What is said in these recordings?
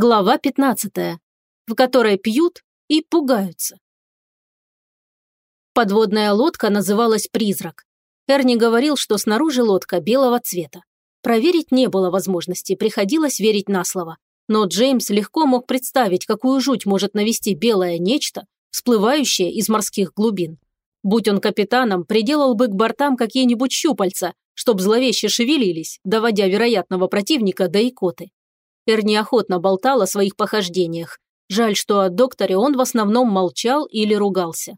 Глава 15, в которой пьют и пугаются. Подводная лодка называлась «Призрак». Эрни говорил, что снаружи лодка белого цвета. Проверить не было возможности, приходилось верить на слово. Но Джеймс легко мог представить, какую жуть может навести белое нечто, всплывающее из морских глубин. Будь он капитаном, приделал бы к бортам какие-нибудь щупальца, чтоб зловеще шевелились, доводя вероятного противника до икоты. Эрни охотно болтал о своих похождениях. Жаль, что о докторе он в основном молчал или ругался.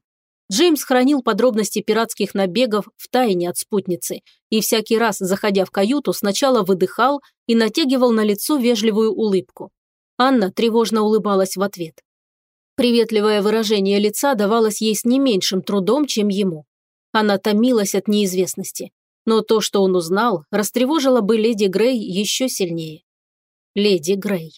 Джеймс хранил подробности пиратских набегов в тайне от спутницы и всякий раз, заходя в каюту, сначала выдыхал и натягивал на лицо вежливую улыбку. Анна тревожно улыбалась в ответ. Приветливое выражение лица давалось ей с не меньшим трудом, чем ему. Она томилась от неизвестности. Но то, что он узнал, растревожило бы леди Грей еще сильнее леди Грей.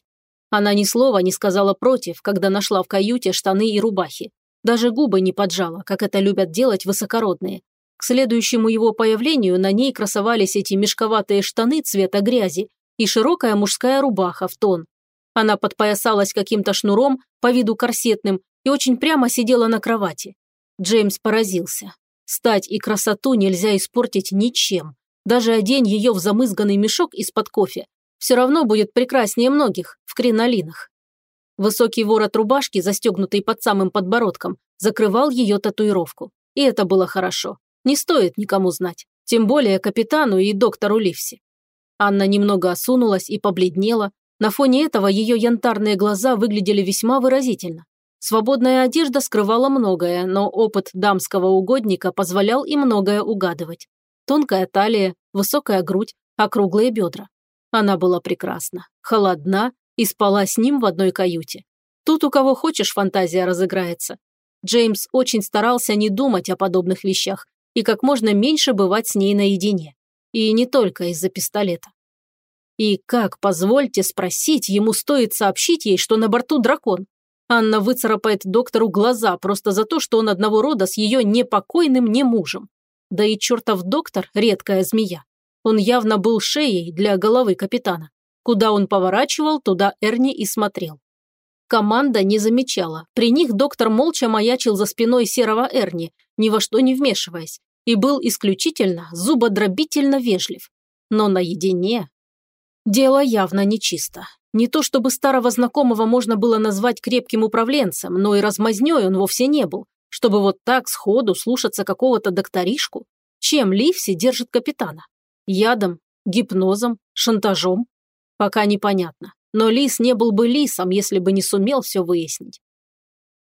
Она ни слова не сказала против, когда нашла в каюте штаны и рубахи. Даже губы не поджала, как это любят делать высокородные. К следующему его появлению на ней красовались эти мешковатые штаны цвета грязи и широкая мужская рубаха в тон. Она подпоясалась каким-то шнуром, по виду корсетным, и очень прямо сидела на кровати. Джеймс поразился. Стать и красоту нельзя испортить ничем. Даже одень ее в замызганный мешок из-под кофе, все равно будет прекраснее многих в кринолинах. Высокий ворот рубашки, застегнутый под самым подбородком, закрывал ее татуировку. И это было хорошо. Не стоит никому знать. Тем более капитану и доктору Ливси. Анна немного осунулась и побледнела. На фоне этого ее янтарные глаза выглядели весьма выразительно. Свободная одежда скрывала многое, но опыт дамского угодника позволял и многое угадывать. Тонкая талия, высокая грудь, округлые бедра. Она была прекрасна, холодна и спала с ним в одной каюте. Тут у кого хочешь фантазия разыграется. Джеймс очень старался не думать о подобных вещах и как можно меньше бывать с ней наедине. И не только из-за пистолета. И как, позвольте спросить, ему стоит сообщить ей, что на борту дракон? Анна выцарапает доктору глаза просто за то, что он одного рода с ее непокойным не мужем. Да и чертов доктор – редкая змея. Он явно был шеей для головы капитана. Куда он поворачивал, туда Эрни и смотрел. Команда не замечала. При них доктор молча маячил за спиной серого Эрни, ни во что не вмешиваясь, и был исключительно зубодробительно вежлив. Но наедине... Дело явно нечисто. Не то чтобы старого знакомого можно было назвать крепким управленцем, но и размазнёй он вовсе не был, чтобы вот так сходу слушаться какого-то докторишку. Чем Ливси держит капитана? Ядом, гипнозом, шантажом? Пока непонятно. Но Лис не был бы Лисом, если бы не сумел все выяснить.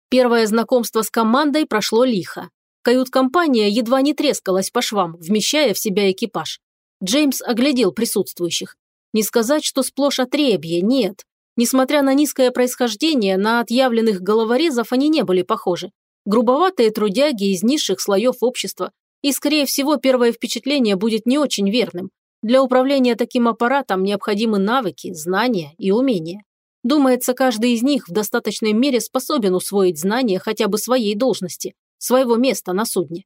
Первое знакомство с командой прошло лихо. Кают-компания едва не трескалась по швам, вмещая в себя экипаж. Джеймс оглядел присутствующих. Не сказать, что сплошь отребье, нет. Несмотря на низкое происхождение, на отъявленных головорезов они не были похожи. Грубоватые трудяги из низших слоев общества, и, скорее всего, первое впечатление будет не очень верным. Для управления таким аппаратом необходимы навыки, знания и умения. Думается, каждый из них в достаточной мере способен усвоить знания хотя бы своей должности, своего места на судне.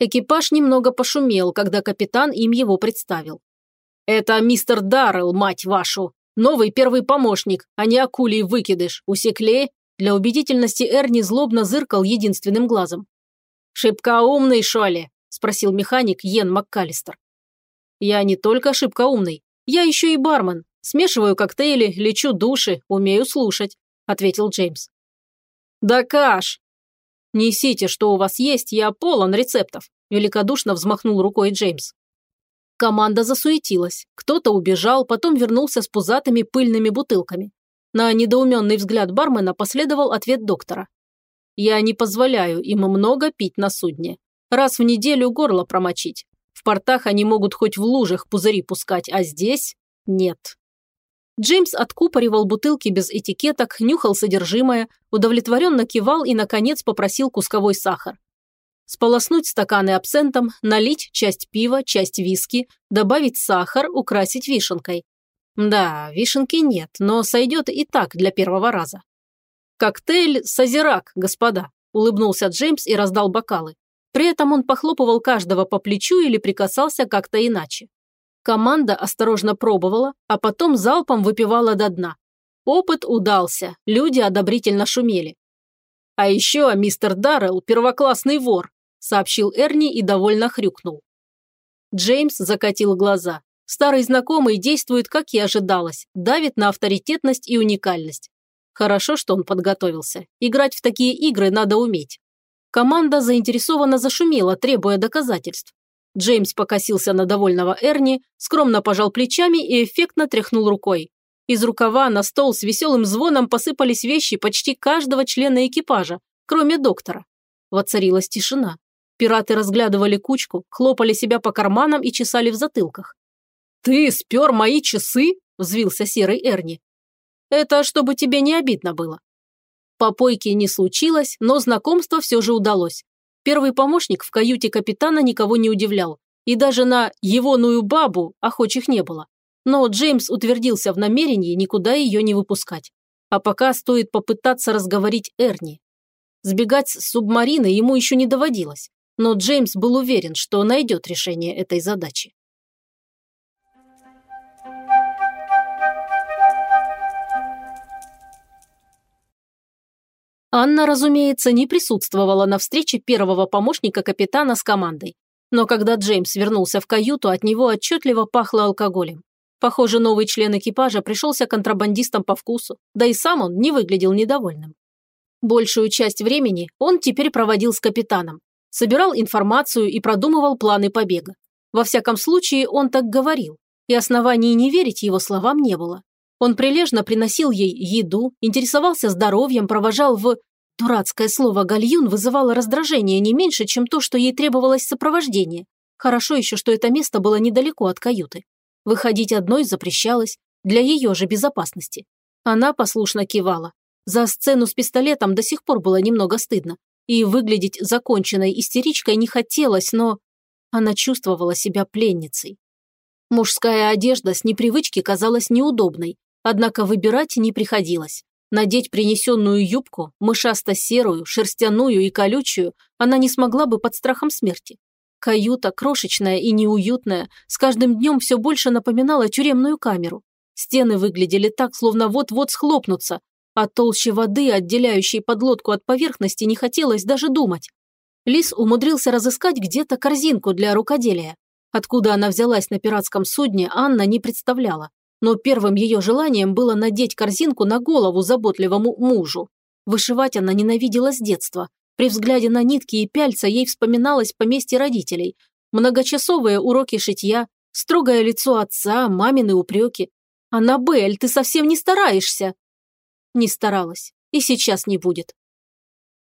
Экипаж немного пошумел, когда капитан им его представил. «Это мистер Даррелл, мать вашу! Новый первый помощник, а не акулий выкидыш. Усекли?» Для убедительности Эрни злобно зыркал единственным глазом. «Шибко умный, шо ли?» – спросил механик Йен МакКаллистер. «Я не только шибко умный, я еще и бармен. Смешиваю коктейли, лечу души, умею слушать», – ответил Джеймс. «Да каш!» «Несите, что у вас есть, я полон рецептов», – великодушно взмахнул рукой Джеймс. Команда засуетилась. Кто-то убежал, потом вернулся с пузатыми пыльными бутылками. На недоуменный взгляд бармена последовал ответ доктора. Я не позволяю им много пить на судне. Раз в неделю горло промочить. В портах они могут хоть в лужах пузыри пускать, а здесь – нет. Джеймс откупоривал бутылки без этикеток, нюхал содержимое, удовлетворенно кивал и, наконец, попросил кусковой сахар. Сполоснуть стаканы абсентом, налить часть пива, часть виски, добавить сахар, украсить вишенкой. Да, вишенки нет, но сойдет и так для первого раза. «Коктейль Созерак, господа», – улыбнулся Джеймс и раздал бокалы. При этом он похлопывал каждого по плечу или прикасался как-то иначе. Команда осторожно пробовала, а потом залпом выпивала до дна. Опыт удался, люди одобрительно шумели. «А еще мистер Даррелл – первоклассный вор», – сообщил Эрни и довольно хрюкнул. Джеймс закатил глаза. Старый знакомый действует, как и ожидалось, давит на авторитетность и уникальность. Хорошо, что он подготовился. Играть в такие игры надо уметь. Команда заинтересованно зашумела, требуя доказательств. Джеймс покосился на довольного Эрни, скромно пожал плечами и эффектно тряхнул рукой. Из рукава на стол с веселым звоном посыпались вещи почти каждого члена экипажа, кроме доктора. Воцарилась тишина. Пираты разглядывали кучку, хлопали себя по карманам и чесали в затылках. «Ты спер мои часы?» – взвился серый Эрни. «Это чтобы тебе не обидно было». Попойки не случилось, но знакомство все же удалось. Первый помощник в каюте капитана никого не удивлял, и даже на егоную бабу охочих не было. Но Джеймс утвердился в намерении никуда ее не выпускать. А пока стоит попытаться разговорить Эрни. Сбегать с субмарины ему еще не доводилось, но Джеймс был уверен, что найдет решение этой задачи. Анна, разумеется, не присутствовала на встрече первого помощника капитана с командой. Но когда Джеймс вернулся в каюту, от него отчетливо пахло алкоголем. Похоже, новый член экипажа пришелся контрабандистом по вкусу, да и сам он не выглядел недовольным. Большую часть времени он теперь проводил с капитаном, собирал информацию и продумывал планы побега. Во всяком случае, он так говорил, и оснований не верить его словам не было. Он прилежно приносил ей еду, интересовался здоровьем, провожал в... Дурацкое слово «гальюн» вызывало раздражение не меньше, чем то, что ей требовалось сопровождение. Хорошо еще, что это место было недалеко от каюты. Выходить одной запрещалось, для ее же безопасности. Она послушно кивала. За сцену с пистолетом до сих пор было немного стыдно. И выглядеть законченной истеричкой не хотелось, но... Она чувствовала себя пленницей. Мужская одежда с непривычки казалась неудобной, Однако выбирать не приходилось. Надеть принесенную юбку, мышасто-серую, шерстяную и колючую, она не смогла бы под страхом смерти. Каюта, крошечная и неуютная, с каждым днем все больше напоминала тюремную камеру. Стены выглядели так, словно вот-вот схлопнутся, а толще воды, отделяющей подлодку от поверхности, не хотелось даже думать. Лис умудрился разыскать где-то корзинку для рукоделия. Откуда она взялась на пиратском судне, Анна не представляла но первым ее желанием было надеть корзинку на голову заботливому мужу. Вышивать она ненавидела с детства. При взгляде на нитки и пяльца ей вспоминалось поместье родителей, многочасовые уроки шитья, строгое лицо отца, мамины упреки. «Аннабель, ты совсем не стараешься!» Не старалась. И сейчас не будет.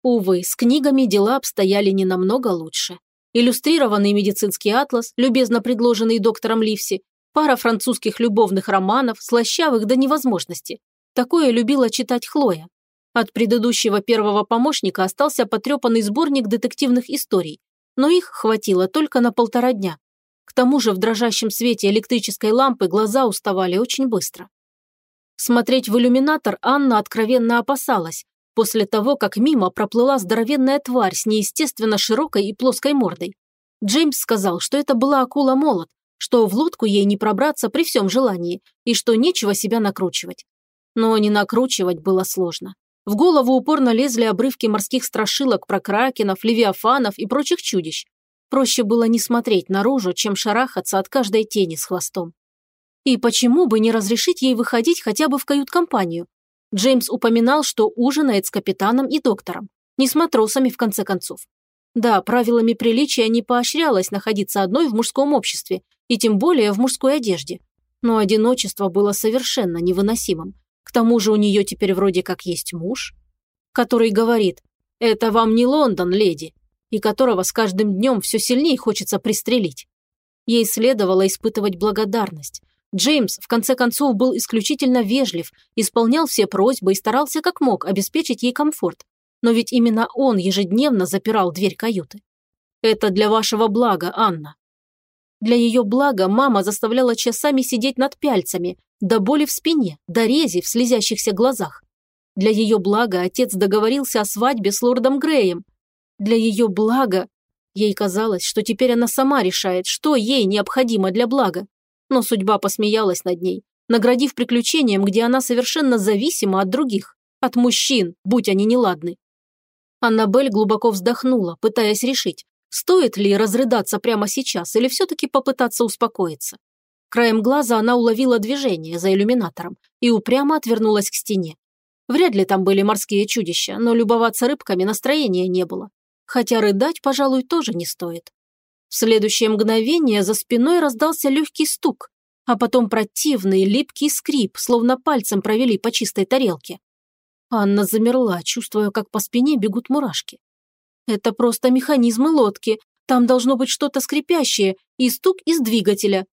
Увы, с книгами дела обстояли не намного лучше. Иллюстрированный медицинский атлас, любезно предложенный доктором Ливси, Пара французских любовных романов, слащавых до невозможности. Такое любила читать Хлоя. От предыдущего первого помощника остался потрепанный сборник детективных историй, но их хватило только на полтора дня. К тому же в дрожащем свете электрической лампы глаза уставали очень быстро. Смотреть в иллюминатор Анна откровенно опасалась, после того, как мимо проплыла здоровенная тварь с неестественно широкой и плоской мордой. Джеймс сказал, что это была акула-молот, что в лодку ей не пробраться при всем желании и что нечего себя накручивать. Но не накручивать было сложно. В голову упорно лезли обрывки морских страшилок про кракенов, левиафанов и прочих чудищ. Проще было не смотреть наружу, чем шарахаться от каждой тени с хвостом. И почему бы не разрешить ей выходить хотя бы в кают-компанию? Джеймс упоминал, что ужинает с капитаном и доктором. Не с матросами, в конце концов. Да, правилами приличия не поощрялось находиться одной в мужском обществе, и тем более в мужской одежде. Но одиночество было совершенно невыносимым. К тому же у нее теперь вроде как есть муж, который говорит «Это вам не Лондон, леди», и которого с каждым днем все сильнее хочется пристрелить. Ей следовало испытывать благодарность. Джеймс, в конце концов, был исключительно вежлив, исполнял все просьбы и старался как мог обеспечить ей комфорт. Но ведь именно он ежедневно запирал дверь каюты. «Это для вашего блага, Анна. Для ее блага мама заставляла часами сидеть над пяльцами, до боли в спине, до рези в слезящихся глазах. Для ее блага отец договорился о свадьбе с лордом Греем. Для ее блага... Ей казалось, что теперь она сама решает, что ей необходимо для блага. Но судьба посмеялась над ней. наградив приключением, где она совершенно зависима от других, от мужчин, будь они неладны. Аннабель глубоко вздохнула, пытаясь решить, стоит ли разрыдаться прямо сейчас или все-таки попытаться успокоиться. Краем глаза она уловила движение за иллюминатором и упрямо отвернулась к стене. Вряд ли там были морские чудища, но любоваться рыбками настроения не было. Хотя рыдать, пожалуй, тоже не стоит. В следующее мгновение за спиной раздался легкий стук, а потом противный липкий скрип, словно пальцем провели по чистой тарелке. Анна замерла, чувствуя, как по спине бегут мурашки. Это просто механизмы лодки, там должно быть что-то скрипящее и стук из двигателя.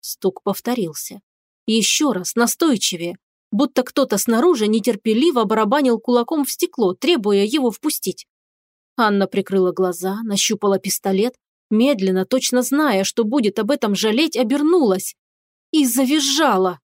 Стук повторился. Еще раз, настойчивее, будто кто-то снаружи нетерпеливо барабанил кулаком в стекло, требуя его впустить. Анна прикрыла глаза, нащупала пистолет, медленно, точно зная, что будет об этом жалеть, обернулась и завизжала.